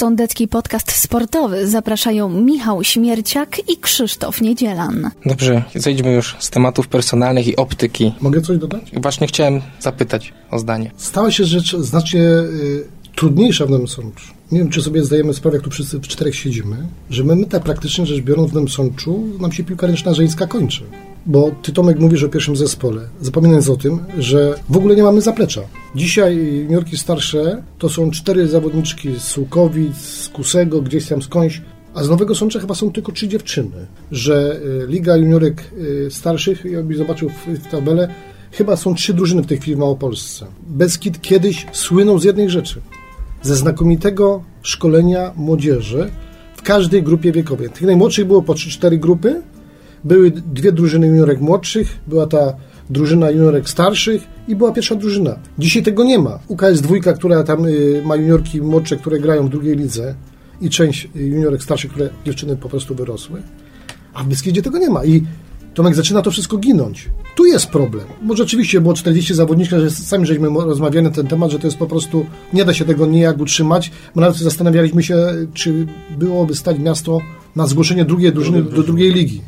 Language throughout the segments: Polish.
Sądecki Podcast Sportowy zapraszają Michał Śmierciak i Krzysztof Niedzielan. Dobrze, zejdźmy już z tematów personalnych i optyki. Mogę coś dodać? Właśnie chciałem zapytać o zdanie. Stała się rzecz znacznie y, trudniejsza w Nowym Sączu. Nie wiem, czy sobie zdajemy sprawę, jak tu wszyscy w czterech siedzimy, że my, my tak praktycznie rzecz biorąc w Nowym Sączu, nam się piłka ręczna żeńska kończy. Bo ty, Tomek, mówisz o pierwszym zespole, zapominając o tym, że w ogóle nie mamy zaplecza. Dzisiaj juniorki starsze to są cztery zawodniczki z Sułkowic, z Kusego, gdzieś tam skądś, a z Nowego Sącza chyba są tylko trzy dziewczyny. Że y, Liga Juniorek y, Starszych, ja bym zobaczył w tabelę, chyba są trzy drużyny w tej chwili w Małopolsce. Beskid kiedyś słynął z jednej rzeczy. Ze znakomitego szkolenia młodzieży w każdej grupie wiekowej. Tych najmłodszych było po 3-4 grupy, były dwie drużyny juniorek młodszych, była ta drużyna juniorek starszych i była pierwsza drużyna. Dzisiaj tego nie ma. UKS dwójka, która tam y, ma juniorki młodsze, które grają w drugiej lidze i część juniorek starszych, które dziewczyny po prostu wyrosły. A w Beskidzie tego nie ma. I Tomek zaczyna to wszystko ginąć. Tu jest problem. Bo rzeczywiście było 40 zawodników, że sami żeśmy rozmawiali na ten temat, że to jest po prostu, nie da się tego nijak utrzymać. My nawet zastanawialiśmy się, czy byłoby stać miasto na zgłoszenie drugiej drużyny do drugiej ligi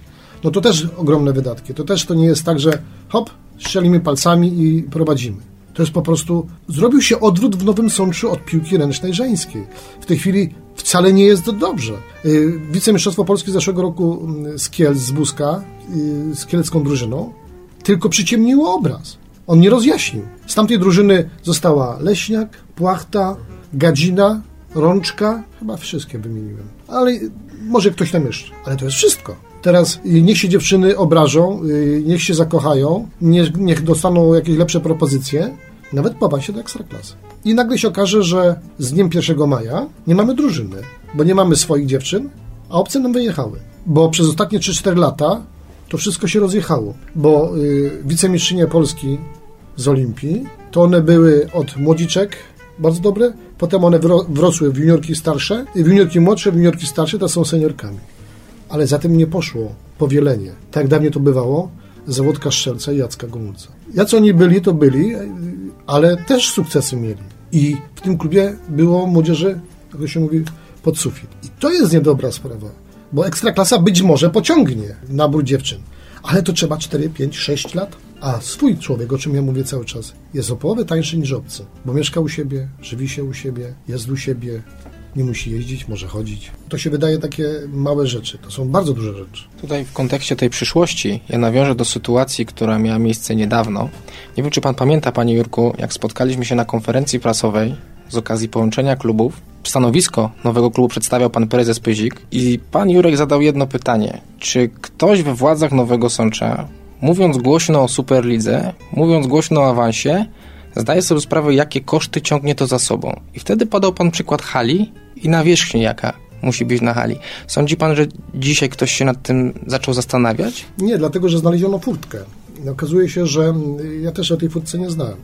no to też ogromne wydatki. To też to nie jest tak, że hop, strzelimy palcami i prowadzimy. To jest po prostu, zrobił się odwrót w Nowym Sączu od piłki ręcznej żeńskiej. W tej chwili wcale nie jest dobrze. Y, wicemistrzostwo Polski zeszłego roku mm, z Kielc, z Buzka, y, z kielecką drużyną, tylko przyciemniło obraz. On nie rozjaśnił. Z tamtej drużyny została Leśniak, Płachta, Gadzina, Rączka, chyba wszystkie wymieniłem. Ale może ktoś tam jeszcze. Ale to jest wszystko. Teraz y, niech się dziewczyny obrażą, y, niech się zakochają, niech, niech dostaną jakieś lepsze propozycje, nawet po się do ekstraklasy. I nagle się okaże, że z dniem 1 maja nie mamy drużyny, bo nie mamy swoich dziewczyn, a obce nam wyjechały. Bo przez ostatnie 3-4 lata to wszystko się rozjechało, bo y, wicemistrzynie Polski z Olimpii, to one były od młodziczek, bardzo dobre, potem one wrosły w juniorki starsze, w juniorki młodsze, w juniorki starsze, to są seniorkami ale za tym nie poszło powielenie. Tak dawniej to bywało, zawodka Szczelca i Jacka Gomulca. Jacy oni byli, to byli, ale też sukcesy mieli. I w tym klubie było młodzieży, jak się mówi, pod sufit. I to jest niedobra sprawa, bo ekstraklasa być może pociągnie nabór dziewczyn, ale to trzeba 4, 5, 6 lat. A swój człowiek, o czym ja mówię cały czas, jest o połowę tańszy niż obcy, bo mieszka u siebie, żywi się u siebie, jest u siebie, nie musi jeździć, może chodzić. To się wydaje takie małe rzeczy. To są bardzo duże rzeczy. Tutaj w kontekście tej przyszłości ja nawiążę do sytuacji, która miała miejsce niedawno. Nie wiem, czy pan pamięta, panie Jurku, jak spotkaliśmy się na konferencji prasowej z okazji połączenia klubów. Stanowisko nowego klubu przedstawiał pan prezes Pyzik i pan Jurek zadał jedno pytanie. Czy ktoś we władzach Nowego Sącza, mówiąc głośno o Superlidze, mówiąc głośno o awansie, zdaje sobie sprawę, jakie koszty ciągnie to za sobą. I wtedy podał pan przykład hali i nawierzchni, jaka musi być na hali. Sądzi pan, że dzisiaj ktoś się nad tym zaczął zastanawiać? Nie, dlatego, że znaleziono furtkę. Okazuje się, że ja też o tej furtce nie znałem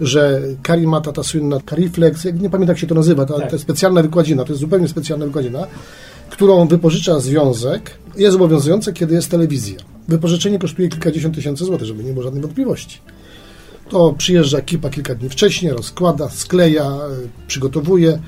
że Karimata, ta słynna Cariflex, nie pamiętam jak się to nazywa, ta, ta specjalna wykładzina, to jest zupełnie specjalna wykładzina, którą wypożycza związek, jest obowiązujące, kiedy jest telewizja. Wypożyczenie kosztuje kilkadziesiąt tysięcy złotych, żeby nie było żadnej wątpliwości. To przyjeżdża ekipa kilka dni wcześniej, rozkłada, skleja, przygotowuje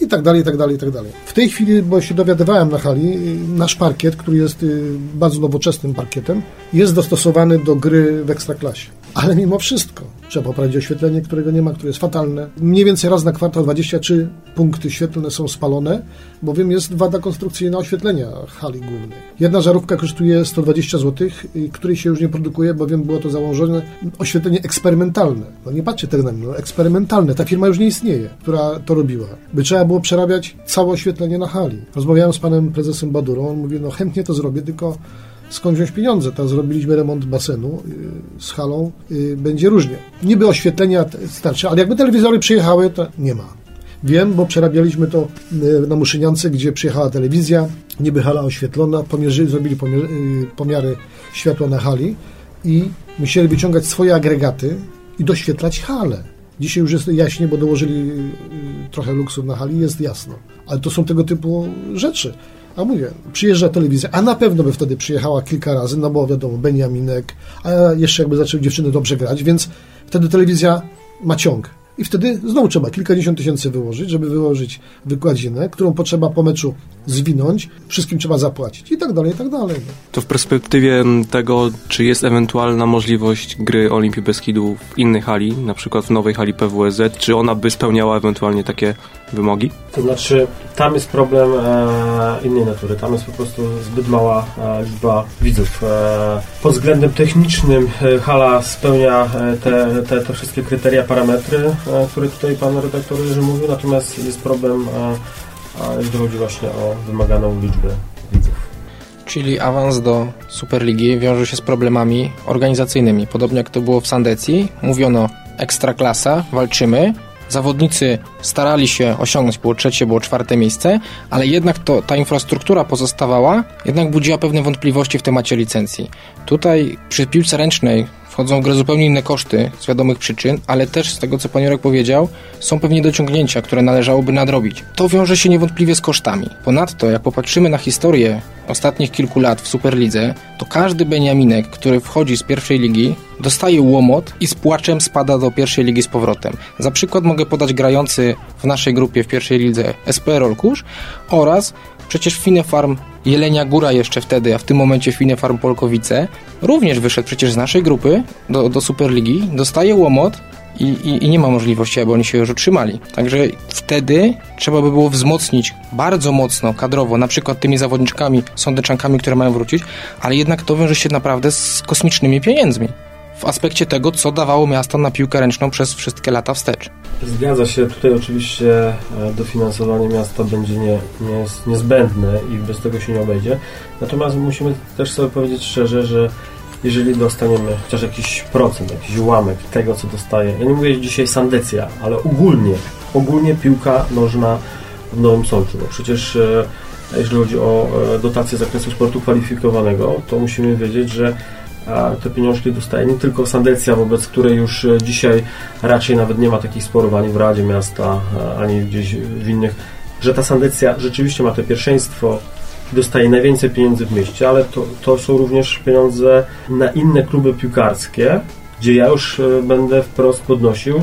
i tak dalej, i tak dalej, i tak dalej. W tej chwili, bo się dowiadywałem na hali, nasz parkiet, który jest y, bardzo nowoczesnym parkietem, jest dostosowany do gry w ekstraklasie. Ale mimo wszystko trzeba poprawić oświetlenie, którego nie ma, które jest fatalne. Mniej więcej raz na kwartał 23 punkty świetlne są spalone, bowiem jest wada konstrukcyjna oświetlenia hali głównej. Jedna żarówka kosztuje 120 zł, której się już nie produkuje, bowiem było to założone oświetlenie eksperymentalne. No nie patrzcie tego na mnie, no eksperymentalne. Ta firma już nie istnieje, która to robiła. By trzeba było przerabiać całe oświetlenie na hali. Rozmawiałem z panem prezesem Badurą, on mówi, no chętnie to zrobię, tylko skąd wziąć pieniądze. Teraz zrobiliśmy remont basenu y, z halą, y, będzie różnie. Niby oświetlenia starczy, ale jakby telewizory przyjechały, to nie ma. Wiem, bo przerabialiśmy to y, na Muszyniance, gdzie przyjechała telewizja, niby hala oświetlona, pomierzy, zrobili pomiar, pomiary światła na hali i musieli wyciągać swoje agregaty i doświetlać halę. Dzisiaj już jest jaśnie, bo dołożyli trochę luksu na hali, jest jasno. Ale to są tego typu rzeczy. A mówię, przyjeżdża telewizja, a na pewno by wtedy przyjechała kilka razy, no bo wiadomo, Beniaminek, a jeszcze jakby zaczęły dziewczyny dobrze grać, więc wtedy telewizja ma ciąg. I wtedy znowu trzeba kilkadziesiąt tysięcy wyłożyć, żeby wyłożyć wykładzinę, którą potrzeba po meczu zwinąć, wszystkim trzeba zapłacić i tak dalej, i tak dalej. To w perspektywie tego, czy jest ewentualna możliwość gry Olimpii Beskidu w innej hali, na przykład w nowej hali PWSZ, czy ona by spełniała ewentualnie takie wymogi? To znaczy, tam jest problem e, innej natury. Tam jest po prostu zbyt mała e, liczba widzów. E, pod względem technicznym e, hala spełnia e, te, te, te wszystkie kryteria, parametry, e, które tutaj pan redaktor mówił, natomiast jest problem, jeśli chodzi właśnie o wymaganą liczbę widzów. Czyli awans do Superligi wiąże się z problemami organizacyjnymi. Podobnie jak to było w Sandecji, mówiono ekstraklasa, walczymy, zawodnicy starali się osiągnąć, było trzecie, było czwarte miejsce, ale jednak to, ta infrastruktura pozostawała, jednak budziła pewne wątpliwości w temacie licencji. Tutaj przy piłce ręcznej wchodzą w grę zupełnie inne koszty z wiadomych przyczyn, ale też z tego, co pan Jurek powiedział, są pewnie dociągnięcia, które należałoby nadrobić. To wiąże się niewątpliwie z kosztami. Ponadto, jak popatrzymy na historię ostatnich kilku lat w Superlidze, to każdy Beniaminek, który wchodzi z pierwszej ligi, dostaje łomot i z płaczem spada do pierwszej ligi z powrotem. Za przykład mogę podać grający w naszej grupie w pierwszej lidze SPR Olkusz oraz przecież Finefarm Jelenia Góra jeszcze wtedy, a w tym momencie Finefarm Polkowice również wyszedł przecież z naszej grupy do, do Superligi, dostaje łomot i, i, i, nie ma możliwości, aby oni się już utrzymali. Także wtedy trzeba by było wzmocnić bardzo mocno kadrowo, na przykład tymi zawodniczkami, sądeczankami, które mają wrócić, ale jednak to wiąże się naprawdę z kosmicznymi pieniędzmi w aspekcie tego, co dawało miasto na piłkę ręczną przez wszystkie lata wstecz. Zgadza się, tutaj oczywiście e, dofinansowanie miasta będzie nie, nie jest niezbędne i bez tego się nie obejdzie. Natomiast musimy też sobie powiedzieć szczerze, że jeżeli dostaniemy chociaż jakiś procent, jakiś ułamek tego, co dostaje, ja nie mówię dzisiaj sandecja, ale ogólnie, ogólnie piłka nożna w Nowym Sączu, bo przecież e, jeżeli chodzi o e, dotację z zakresu sportu kwalifikowanego, to musimy wiedzieć, że te pieniążki dostaje nie tylko Sandecja, wobec której już e, dzisiaj raczej nawet nie ma takich sporów ani w Radzie Miasta, ani gdzieś w innych, że ta Sandecja rzeczywiście ma to pierwszeństwo dostaje najwięcej pieniędzy w mieście, ale to, to są również pieniądze na inne kluby piłkarskie, gdzie ja już e, będę wprost podnosił,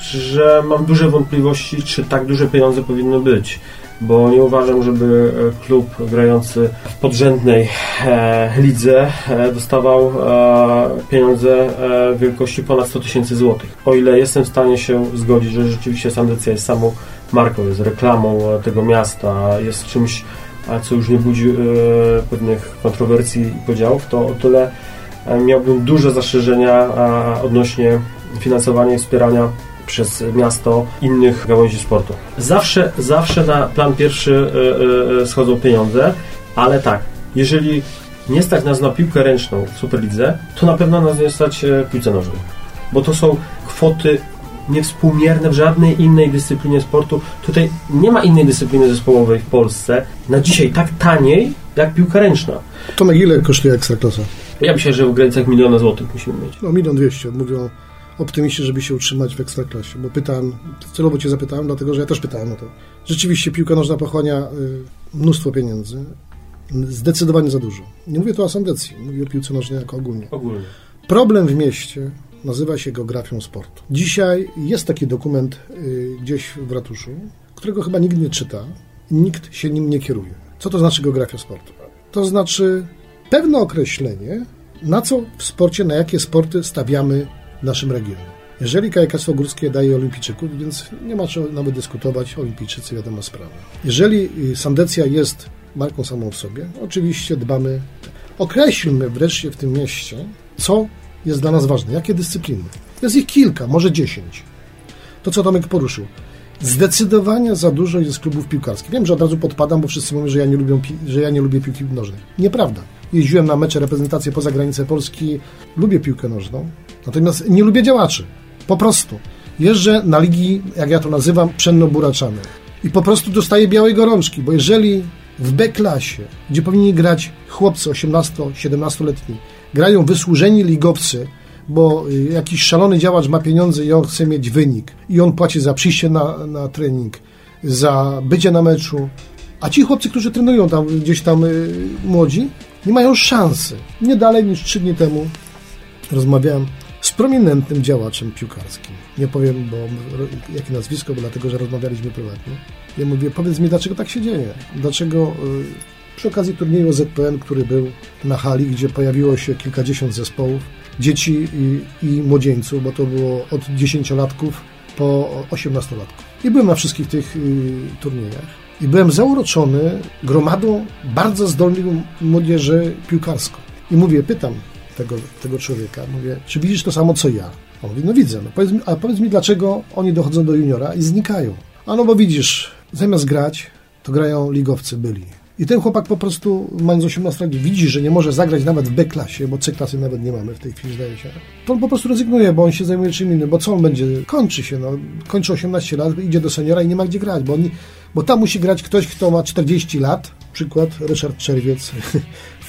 że mam duże wątpliwości, czy tak duże pieniądze powinny być bo nie uważam, żeby e, klub grający w podrzędnej e, lidze e, dostawał e, pieniądze e, wielkości ponad 100 tysięcy złotych. O ile jestem w stanie się zgodzić, że rzeczywiście Sandecja jest samą marką, jest reklamą e, tego miasta, jest czymś, co już nie budzi pewnych kontrowersji i podziałów, to o tyle miałbym duże zastrzeżenia odnośnie finansowania i wspierania przez miasto innych gałęzi sportu. Zawsze, zawsze na plan pierwszy e, e, schodzą pieniądze, ale tak, jeżeli nie stać nas na piłkę ręczną w Superlidze, to na pewno nas nie stać e, w piłce nożnej. Bo to są kwoty niewspółmierne w żadnej innej dyscyplinie sportu. Tutaj nie ma innej dyscypliny zespołowej w Polsce na dzisiaj tak taniej jak piłka ręczna. Tomek, ile kosztuje Ekstraklasa? Ja myślę, że w granicach miliona złotych musimy mieć. No milion dwieście, mówią optymiści, żeby się utrzymać w ekstraklasie, bo pytałem, celowo Cię zapytałem, dlatego że ja też pytałem o to. Rzeczywiście piłka nożna pochłania y, mnóstwo pieniędzy, zdecydowanie za dużo. Nie mówię tu o Sandecji, mówię o piłce nożnej jako ogólnie. ogólnie. Problem w mieście nazywa się geografią sportu. Dzisiaj jest taki dokument y, gdzieś w ratuszu, którego chyba nikt nie czyta, nikt się nim nie kieruje. Co to znaczy geografia sportu? To znaczy pewne określenie, na co w sporcie, na jakie sporty stawiamy w naszym regionie. Jeżeli kajakaństwo górskie daje olimpijczyków, więc nie ma czego nawet dyskutować, olimpijczycy wiadomo sprawa. Jeżeli y, Sandecja jest marką samą w sobie, oczywiście dbamy, określmy wreszcie w tym mieście, co jest dla nas ważne, jakie dyscypliny. Jest ich kilka, może dziesięć. To, co Tomek poruszył. Zdecydowanie za dużo jest klubów piłkarskich. Wiem, że od razu podpadam, bo wszyscy mówią, że ja nie lubię, że ja nie lubię piłki nożnej. Nieprawda. Jeździłem na mecze reprezentacje poza granicę Polski. Lubię piłkę nożną. Natomiast nie lubię działaczy. Po prostu. Jeżdżę na ligi, jak ja to nazywam, pszenno-buraczane. I po prostu dostaję białej gorączki, bo jeżeli w B-klasie, gdzie powinni grać chłopcy 18-17-letni, grają wysłużeni ligowcy, bo y, jakiś szalony działacz ma pieniądze i on chce mieć wynik i on płaci za przyjście na, na trening, za bycie na meczu, a ci chłopcy, którzy trenują tam gdzieś tam y, młodzi, nie mają szansy. Nie dalej niż trzy dni temu rozmawiałem z prominentnym działaczem piłkarskim. Nie powiem, bo jakie nazwisko, bo dlatego, że rozmawialiśmy prywatnie. Ja mówię, powiedz mi, dlaczego tak się dzieje? Dlaczego y, przy okazji turnieju ZPN, który był na hali, gdzie pojawiło się kilkadziesiąt zespołów, dzieci i, i młodzieńców, bo to było od dziesięciolatków po osiemnastolatków. I byłem na wszystkich tych y, turniejach. I byłem zauroczony gromadą bardzo zdolnych młodzieży piłkarską. I mówię, pytam tego, tego człowieka, mówię, czy widzisz to samo co ja? On mówi, no widzę, no powiedz mi, a powiedz mi, dlaczego oni dochodzą do juniora i znikają? A no bo widzisz, zamiast grać, to grają ligowcy byli. I ten chłopak po prostu, mając 18 lat, widzi, że nie może zagrać nawet w B-klasie, bo C-klasy nawet nie mamy w tej chwili, zdaje się. To on po prostu rezygnuje, bo on się zajmuje czym innym, bo co on będzie? Kończy się, no. Kończy 18 lat, idzie do seniora i nie ma gdzie grać, bo, on, bo tam musi grać ktoś, kto ma 40 lat, przykład Ryszard Czerwiec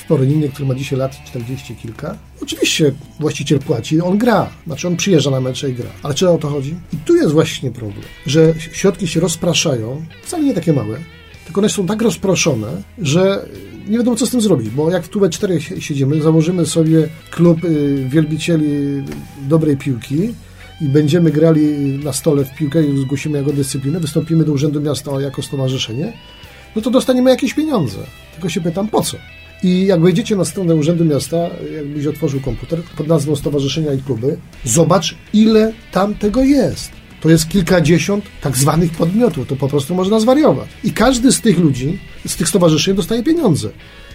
w Poroninie, który ma dzisiaj lat 40 kilka. Oczywiście właściciel płaci, on gra, znaczy on przyjeżdża na mecze i gra. Ale czy o to chodzi? I tu jest właśnie problem, że środki się rozpraszają, wcale nie takie małe, tylko one są tak rozproszone, że nie wiadomo, co z tym zrobić, bo jak w Tube 4 siedzimy, założymy sobie klub y, wielbicieli dobrej piłki i będziemy grali na stole w piłkę i zgłosimy jako dyscyplinę, wystąpimy do Urzędu Miasta jako stowarzyszenie, no to dostaniemy jakieś pieniądze. Tylko się pytam, po co? I jak wejdziecie na stronę Urzędu Miasta, jakbyś otworzył komputer pod nazwą Stowarzyszenia i Kluby, zobacz, ile tam tego jest to jest kilkadziesiąt tak zwanych podmiotów. To po prostu można zwariować. I każdy z tych ludzi, z tych stowarzyszeń dostaje pieniądze.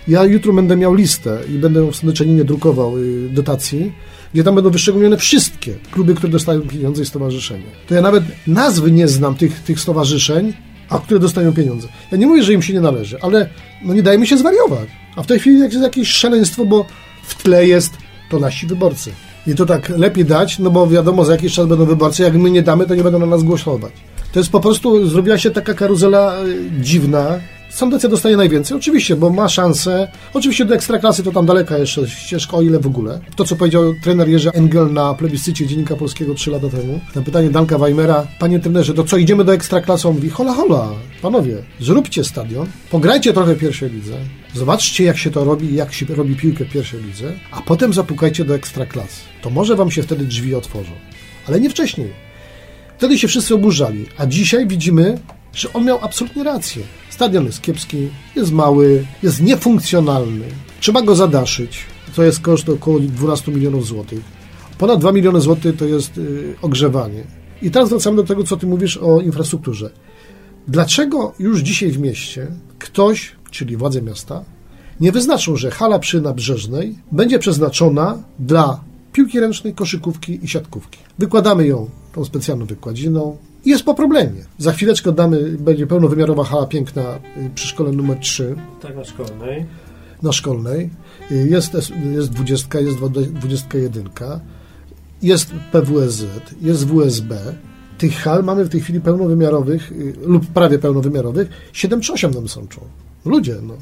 Ja jutro będę miał listę i będę w Sądeczaninie drukował y, dotacji, gdzie tam będą wyszczególnione wszystkie kluby, które dostają pieniądze i stowarzyszenia. To ja nawet nazwy nie znam tych, tych stowarzyszeń, a które dostają pieniądze. Ja nie mówię, że im się nie należy, ale no nie dajmy się zwariować. A w tej chwili jest jakieś szaleństwo, bo w tle jest to nasi wyborcy. I to tak lepiej dać, no bo wiadomo, za jakiś czas będą wyborcy, jak my nie damy, to nie będą na nas głosować. To jest po prostu, zrobiła się taka karuzela e, dziwna. Sandecja dostaje najwięcej, oczywiście, bo ma szansę. Oczywiście do ekstraklasy to tam daleka jeszcze ścieżka, o ile w ogóle. To, co powiedział trener Jerzy Engel na plebiscycie Dziennika Polskiego trzy lata temu, na pytanie Danka Weimera, panie trenerze, to co, idziemy do ekstraklasy? On mówi, hola, hola, panowie, zróbcie stadion, pograjcie trochę pierwszej lidze, Zobaczcie, jak się to robi, jak się robi piłkę w pierwszej lidze, a potem zapukajcie do ekstraklasy. To może wam się wtedy drzwi otworzą. Ale nie wcześniej. Wtedy się wszyscy oburzali, a dzisiaj widzimy, że on miał absolutnie rację. Stadion jest kiepski, jest mały, jest niefunkcjonalny. Trzeba go zadaszyć. To jest koszt około 12 milionów złotych. Ponad 2 miliony złotych to jest yy, ogrzewanie. I teraz wracamy do tego, co ty mówisz o infrastrukturze. Dlaczego już dzisiaj w mieście ktoś czyli władze miasta, nie wyznaczą, że hala przy Nabrzeżnej będzie przeznaczona dla piłki ręcznej, koszykówki i siatkówki. Wykładamy ją tą specjalną wykładziną i jest po problemie. Za chwileczkę damy, będzie pełnowymiarowa hala piękna y, przy szkole numer 3. Tak, na szkolnej. Na szkolnej. Y, jest, jest 20, jest 21, jest PWSZ, jest WSB. Tych hal mamy w tej chwili pełnowymiarowych y, lub prawie pełnowymiarowych 7 czy 8 nam sączą. Ludzie, no,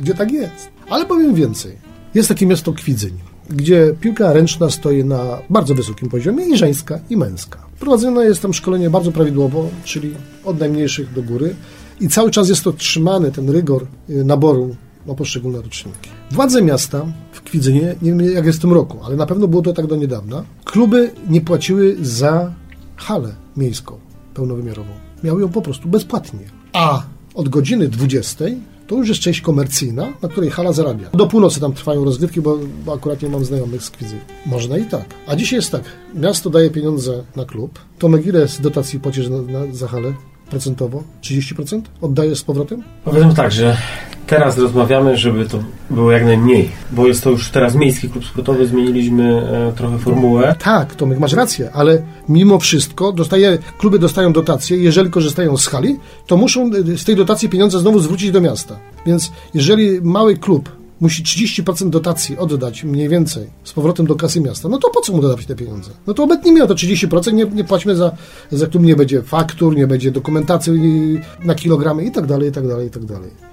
gdzie tak jest? Ale powiem więcej. Jest takie miasto Kwidzyń, gdzie piłka ręczna stoi na bardzo wysokim poziomie i żeńska, i męska. Prowadzone jest tam szkolenie bardzo prawidłowo, czyli od najmniejszych do góry i cały czas jest to trzymany, ten rygor y, naboru na poszczególne roczniki. Władze miasta w Kwidzynie, nie wiem jak jest w tym roku, ale na pewno było to tak do niedawna, kluby nie płaciły za halę miejską pełnowymiarową. Miały ją po prostu bezpłatnie. A od godziny 20 to już jest część komercyjna, na której hala zarabia. Do północy tam trwają rozgrywki, bo, akurat nie mam znajomych z Kwidzy. Można i tak. A dzisiaj jest tak, miasto daje pieniądze na klub, Tomek ile z dotacji płacisz na, za halę procentowo? 30% oddajesz z powrotem? Powiedzmy tak, że teraz rozmawiamy, żeby to było jak najmniej, bo jest to już teraz miejski klub sportowy, zmieniliśmy e, trochę formułę. Tak, Tomek, masz rację, ale mimo wszystko dostaje, kluby dostają dotacje jeżeli korzystają z hali, to muszą e, z tej dotacji pieniądze znowu zwrócić do miasta. Więc jeżeli mały klub musi 30% dotacji oddać mniej więcej z powrotem do kasy miasta, no to po co mu dodawać te pieniądze? No to obetnijmy o to 30%, nie, nie za, za klub, nie będzie faktur, nie będzie dokumentacji na kilogramy i tak dalej, i tak dalej, i tak dalej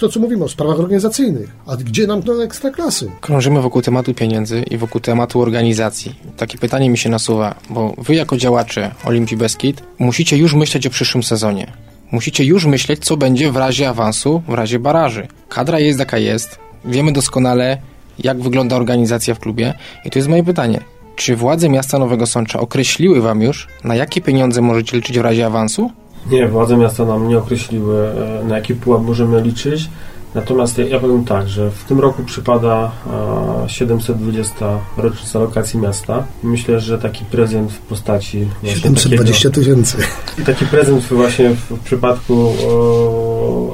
to, co mówimy o sprawach organizacyjnych. A gdzie nam to ekstraklasy? Krążymy wokół tematu pieniędzy i wokół tematu organizacji. Takie pytanie mi się nasuwa, bo wy jako działacze Olimpii Beskid musicie już myśleć o przyszłym sezonie. Musicie już myśleć, co będzie w razie awansu, w razie baraży. Kadra jest jaka jest, wiemy doskonale, jak wygląda organizacja w klubie i to jest moje pytanie. Czy władze miasta Nowego Sącza określiły Wam już, na jakie pieniądze możecie liczyć w razie awansu? Nie, władze miasta nam nie określiły, e, na jaki pułap możemy liczyć. Natomiast ja, ja powiem tak, że w tym roku przypada e, 720 rocznica lokacji miasta. Myślę, że taki prezent w postaci właśnie 720 tysięcy. I taki prezent właśnie w, przypadku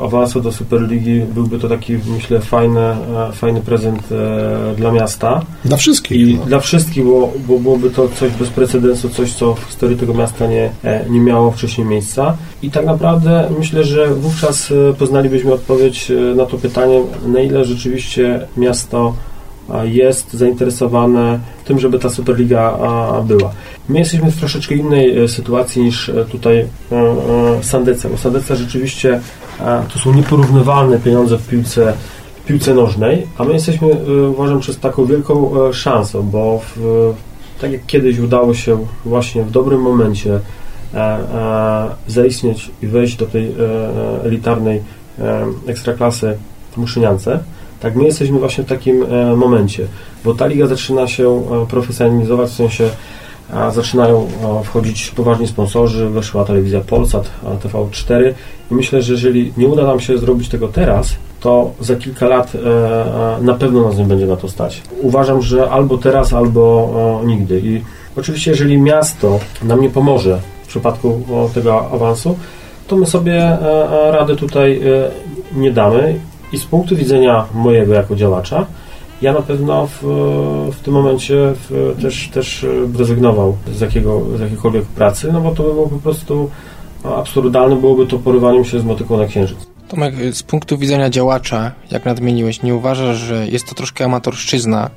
e, awansu do Superligi byłby to taki, myślę, fajny, e, fajny prezent e, dla miasta. Dla wszystkich. I no. dla wszystkich, bo, bo byłoby to coś bez precedensu, coś, co w historii tego miasta nie, e, nie miało wcześniej miejsca. I tak naprawdę myślę, że wówczas e, poznalibyśmy odpowiedź e, to pytanie, na ile rzeczywiście miasto jest zainteresowane tym, żeby ta Superliga była. My jesteśmy w troszeczkę innej e, sytuacji niż e, tutaj e, Sandeca, bo Sandeca rzeczywiście to są nieporównywalne pieniądze w piłce w piłce nożnej, a my jesteśmy, uważam, przez taką wielką szansą, bo w, tak jak kiedyś udało się właśnie w dobrym momencie zaistnieć i wejść do tej elitarnej ekstraklasy w Muszyniance, tak my jesteśmy właśnie w takim e, momencie, bo ta liga zaczyna się e, profesjonalizować, w sensie zaczynają e, wchodzić poważni sponsorzy, weszła telewizja Polsat, a TV4 i myślę, że jeżeli nie uda nam się zrobić tego teraz, to za kilka lat na pewno nas nie będzie na to stać. Uważam, że albo teraz, albo nigdy. I oczywiście, jeżeli miasto nam nie pomoże w przypadku tego awansu, to my sobie e, e, rady tutaj e, nie damy. I z punktu widzenia mojego jako działacza, ja na pewno w, w tym momencie w, też, też rezygnował z, jakiego, z jakiejkolwiek pracy, no bo to by było po prostu absurdalne, byłoby to porywaniem się z motyką na księżyc. Tomek, z punktu widzenia działacza, jak nadmieniłeś, nie uważasz, że jest to troszkę amatorszczyzna,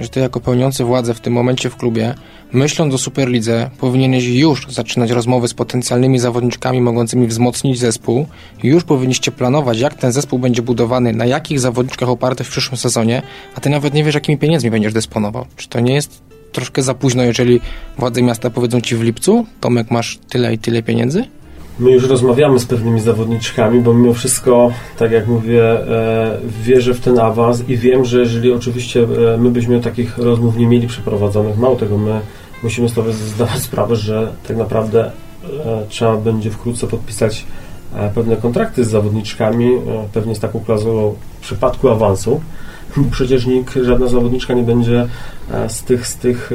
że ty jako pełniący władzę w tym momencie w klubie, myśląc o Superlidze, powinieneś już zaczynać rozmowy z potencjalnymi zawodniczkami mogącymi wzmocnić zespół. Już powinniście planować, jak ten zespół będzie budowany, na jakich zawodniczkach oparty w przyszłym sezonie, a ty nawet nie wiesz, jakimi pieniędzmi będziesz dysponował. Czy to nie jest troszkę za późno, jeżeli władze miasta powiedzą ci w lipcu, Tomek, masz tyle i tyle pieniędzy? My już rozmawiamy z pewnymi zawodniczkami, bo mimo wszystko, tak jak mówię, e, wierzę w ten awans i wiem, że jeżeli oczywiście e, my byśmy takich rozmów nie mieli przeprowadzonych, mało tego, my musimy sobie zdawać sprawę, że tak naprawdę e, trzeba będzie wkrótce podpisać pewne kontrakty z zawodniczkami, pewnie z taką klauzulą w przypadku awansu, przecież nikt, żadna zawodniczka nie będzie z tych, z tych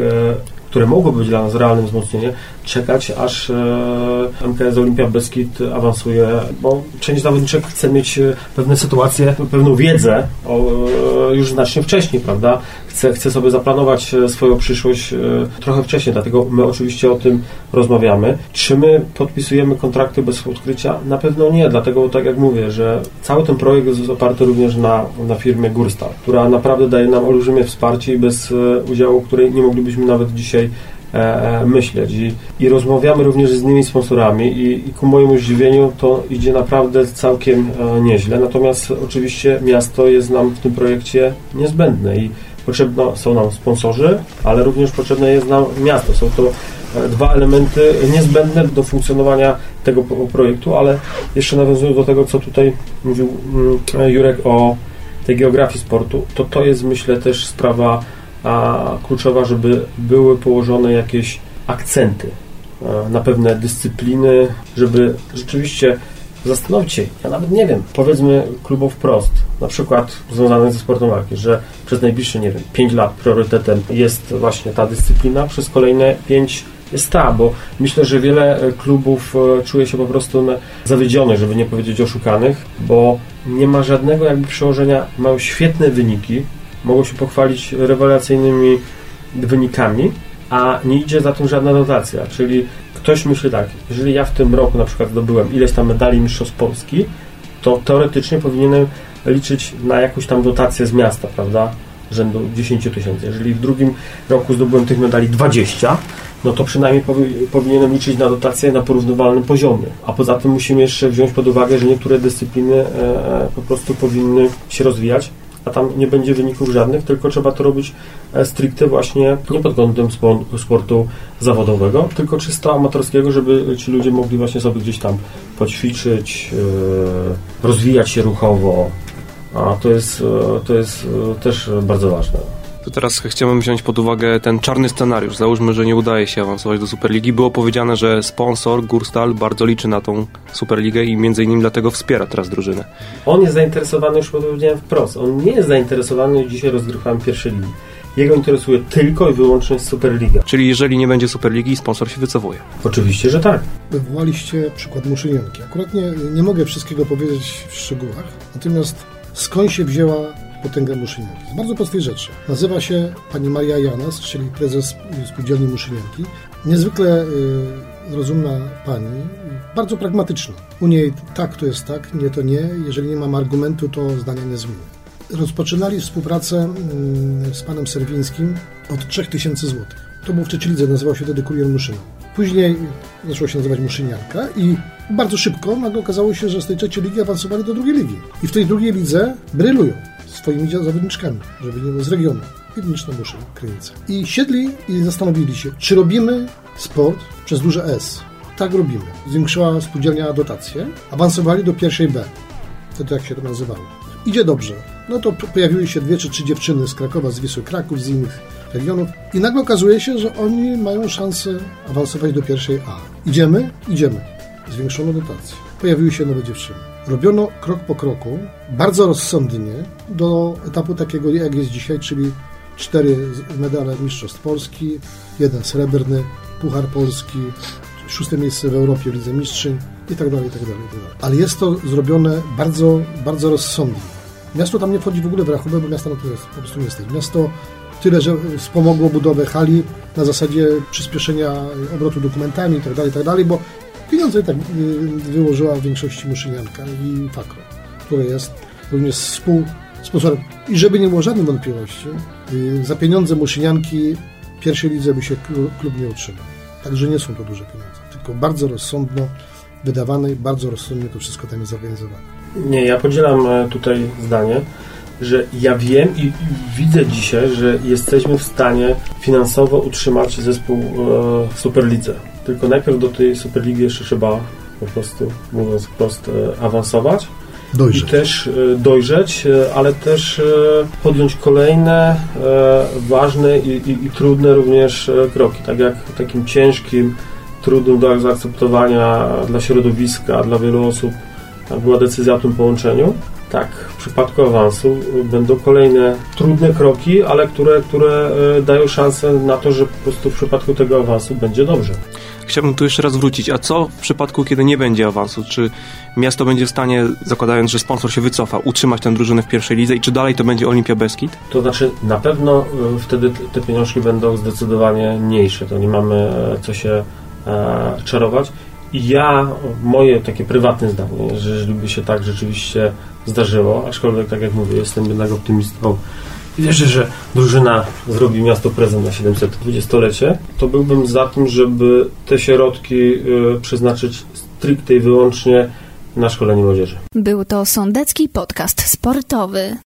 które mogłoby być dla nas realnym wzmocnieniem, czekać aż e, MKS Olimpia Beskid awansuje, bo część zawodniczek chce mieć e, pewne sytuacje, pewną wiedzę o, e, już znacznie wcześniej, prawda? Chce, chce sobie zaplanować swoją przyszłość trochę wcześniej, dlatego my oczywiście o tym rozmawiamy. Czy my podpisujemy kontrakty bez odkrycia? Na pewno nie, dlatego tak jak mówię, że cały ten projekt jest oparty również na, na firmie Gurstal, która naprawdę daje nam olbrzymie wsparcie i bez udziału której nie moglibyśmy nawet dzisiaj myśleć. I, I rozmawiamy również z innymi sponsorami i, i ku mojemu zdziwieniu to idzie naprawdę całkiem e, nieźle. Natomiast oczywiście miasto jest nam w tym projekcie niezbędne i potrzebne są nam sponsorzy, ale również potrzebne jest nam miasto. Są to e, dwa elementy niezbędne do funkcjonowania tego projektu, ale jeszcze nawiązując do tego, co tutaj mówił mm, Jurek o tej geografii sportu, to to jest myślę też sprawa a, kluczowa, żeby były położone jakieś akcenty na pewne dyscypliny, żeby rzeczywiście zastanowić się, ja nawet nie wiem, powiedzmy klubów wprost, na przykład związanych ze sportem walki, że przez najbliższe, nie wiem, 5 lat priorytetem jest właśnie ta dyscyplina, przez kolejne 5 jest ta, bo myślę, że wiele klubów e, czuje się po prostu zawiedzionych, żeby nie powiedzieć oszukanych, bo nie ma żadnego jakby przełożenia, mają świetne wyniki, mogą się pochwalić rewelacyjnymi wynikami, a nie idzie za tym żadna dotacja, czyli ktoś myśli tak, jeżeli ja w tym roku na przykład zdobyłem ileś tam medali mistrzostw Polski, to teoretycznie powinienem liczyć na jakąś tam dotację z miasta, prawda, rzędu 10 tysięcy. Jeżeli w drugim roku zdobyłem tych medali 20, no to przynajmniej powi- powinienem liczyć na dotację na porównywalnym poziomie. A poza tym musimy jeszcze wziąć pod uwagę, że niektóre dyscypliny e, e, po prostu powinny się rozwijać, a tam nie będzie wyników żadnych, tylko trzeba to robić e, stricte właśnie nie pod kątem spo- sportu zawodowego, tylko czysto amatorskiego, żeby ci ludzie mogli właśnie sobie gdzieś tam poćwiczyć, e, rozwijać się ruchowo, a to jest, e, to jest też bardzo ważne. To teraz chciałbym wziąć pod uwagę ten czarny scenariusz. Załóżmy, że nie udaje się awansować do Superligi. Było powiedziane, że sponsor Gurstal bardzo liczy na tą Superligę i między innymi dlatego wspiera teraz drużynę. On jest zainteresowany, już powiedziałem wprost, on nie jest zainteresowany dzisiaj rozgrywkami pierwszej ligi. Jego interesuje tylko i wyłącznie Superliga. Czyli jeżeli nie będzie Superligi, sponsor się wycofuje. Oczywiście, że tak. Wywołaliście przykład Muszynienki. Akurat nie, nie mogę wszystkiego powiedzieć w szczegółach, natomiast skąd się wzięła potęga Muszynienki? Z bardzo prostej rzeczy. Nazywa się pani Maria Janas, czyli prezes spółdzielni Muszynienki. Niezwykle y, rozumna pani, bardzo pragmatyczna. U niej tak to jest tak, nie to nie. Jeżeli nie mam argumentu, to zdania nie zmienię. Rozpoczynali współpracę mm, z panem Serwińskim od 3000 zł. To był w trzeciej lidze, nazywał się wtedy Kurier Muszyna. Później zaczęło się nazywać Muszynianka i bardzo szybko nagle okazało się, że z tej trzeciej ligi awansowali do drugiej ligi. I w tej drugiej lidze brylują swoimi zawodniczkami, żeby nie było z regionu. Piwniczna Muszyn, Krynica. I siedli i zastanowili się, czy robimy sport przez duże S. Tak robimy. Zwiększyła spółdzielnia dotacje. Awansowali do pierwszej B. Wtedy jak się to nazywało. Idzie dobrze. No to pojawiły się dwie czy trzy dziewczyny z Krakowa, z Wisły Kraków, z innych regionów i nagle okazuje się, że oni mają szansę awansować do pierwszej A. Idziemy? Idziemy. Zwiększono dotację. Pojawiły się nowe dziewczyny. Robiono krok po kroku, bardzo rozsądnie, do etapu takiego, jak jest dzisiaj, czyli cztery medale Mistrzostw Polski, jeden srebrny, Puchar Polski, szóste miejsce w Europie w Lidze Mistrzyń tak i tak dalej, i tak dalej. Ale jest to zrobione bardzo, bardzo rozsądnie. Miasto tam nie wchodzi w ogóle w rachubę, bo miasta na to jest, po prostu nie stać. Miasto tyle, że wspomogło budowę hali na zasadzie przyspieszenia obrotu dokumentami i tak dalej, i tak bo pieniądze tak y, wyłożyła w większości Muszynianka i Fakro, które jest również współsponsorem. I żeby nie było żadnej wątpliwości, y, za pieniądze Muszynianki pierwszej lidze by się klub nie utrzymał. Także nie są to duże pieniądze, tylko bardzo rozsądno wydawane i bardzo rozsądnie to wszystko tam jest zorganizowane. Nie, ja podzielam e, tutaj zdanie, że ja wiem i widzę dzisiaj, że jesteśmy w stanie finansowo utrzymać zespół e, Superlidze. Tylko najpierw do tej Superligi jeszcze trzeba po prostu, mówiąc wprost, e, awansować. Dojrzeć. I też dojrzeć, ale też podjąć kolejne ważne i, i, i trudne również kroki. Tak jak takim ciężkim, trudnym do zaakceptowania dla środowiska, dla wielu osób była decyzja o tym połączeniu. Tak, w przypadku awansu będą kolejne trudne kroki, ale które, które e, dają szansę na to, że po prostu w przypadku tego awansu będzie dobrze. Chciałbym tu jeszcze raz wrócić. A co w przypadku, kiedy nie będzie awansu? Czy miasto będzie w stanie, zakładając, że sponsor się wycofa, utrzymać tę drużynę w pierwszej lidze i czy dalej to będzie Olimpia Beskid? To znaczy, na pewno e, wtedy te pieniążki będą zdecydowanie mniejsze. To nie mamy e, co się e, czarować. Ja, moje takie prywatne zdanie, że jeżeli by się tak rzeczywiście zdarzyło, aczkolwiek tak jak mówię, jestem jednak optymistą wierzę, że drużyna zrobi miasto prezent na 720-lecie, to byłbym za tym, żeby te środki y, przeznaczyć stricte i wyłącznie na szkolenie młodzieży. Był to Sądecki Podcast Sportowy.